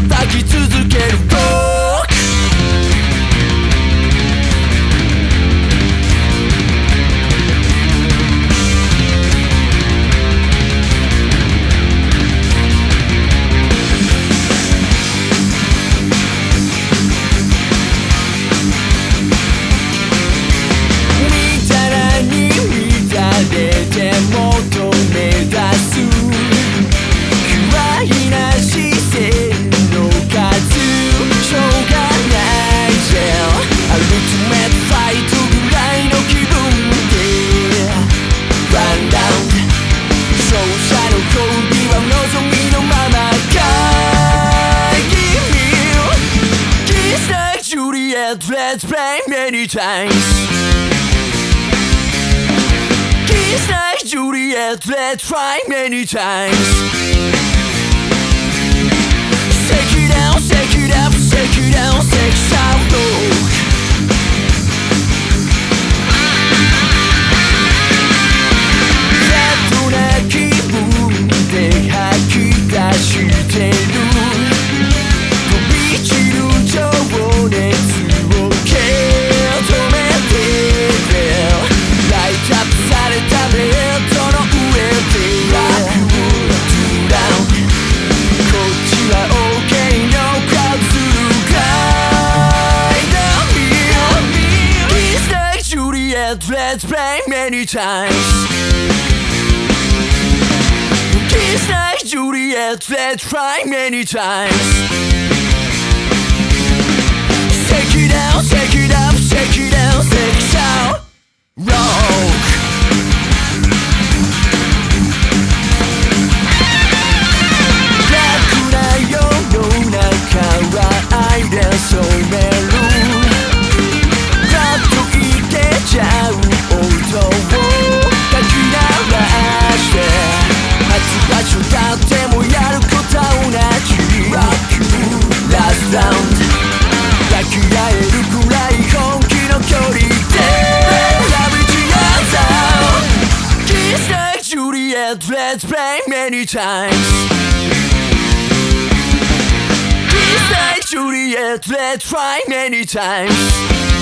もたきつ many times. Kiss like Juliet, let's try many times. Juliet Let's play many times Kiss like Juliet, let's try many times. Shake it down, shake it up, shake it down, shake it down. Rock.「many times」Kiss like Juliet, let's try many times.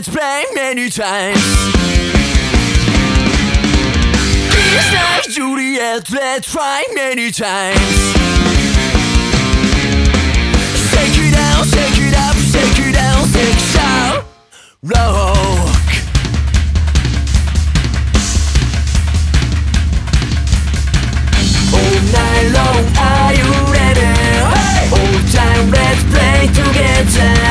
Let's play many times. This time, Juliet, let's try many times. Shake it out, shake it up, shake it out, take it out. Rock. All night long, are you ready? All time, let's play together.